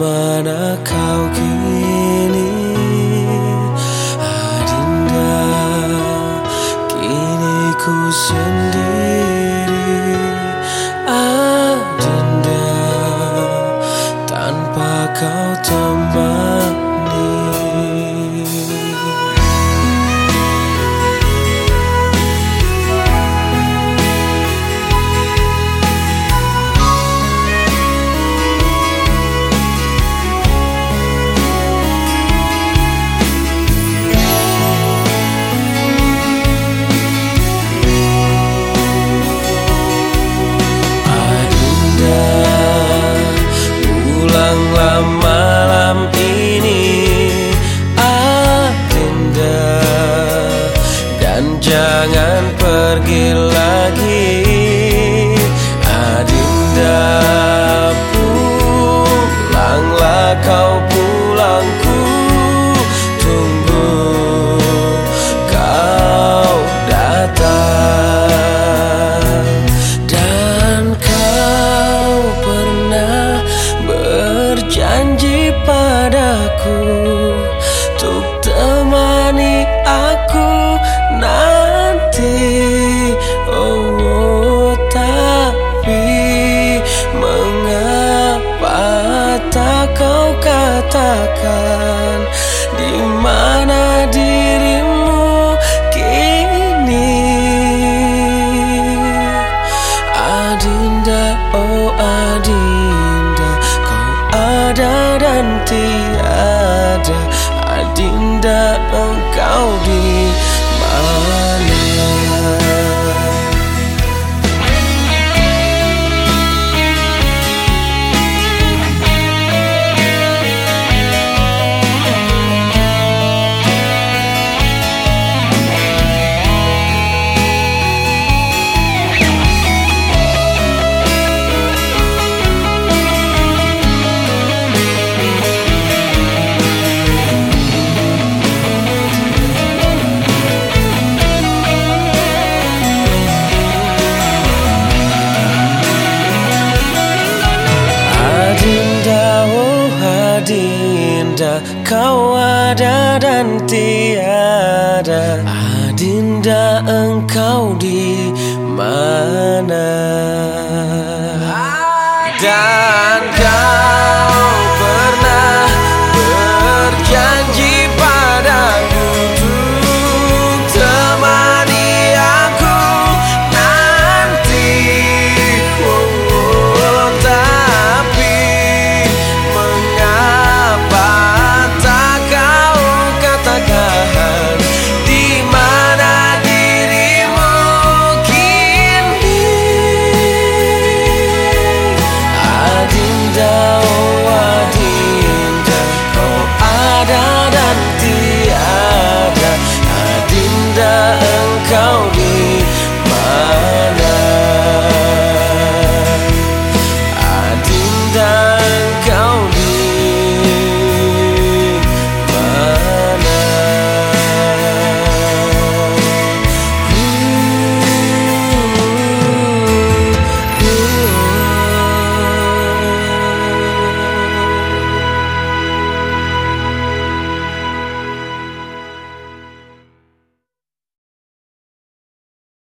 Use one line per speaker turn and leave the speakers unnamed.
Mana kau kini? Adinda Kini ku sendiri katakan di mana dirimu kini? Adinda oh Adinda kau ada dan tiada Kau ada dan tiada Adinda engkau di mana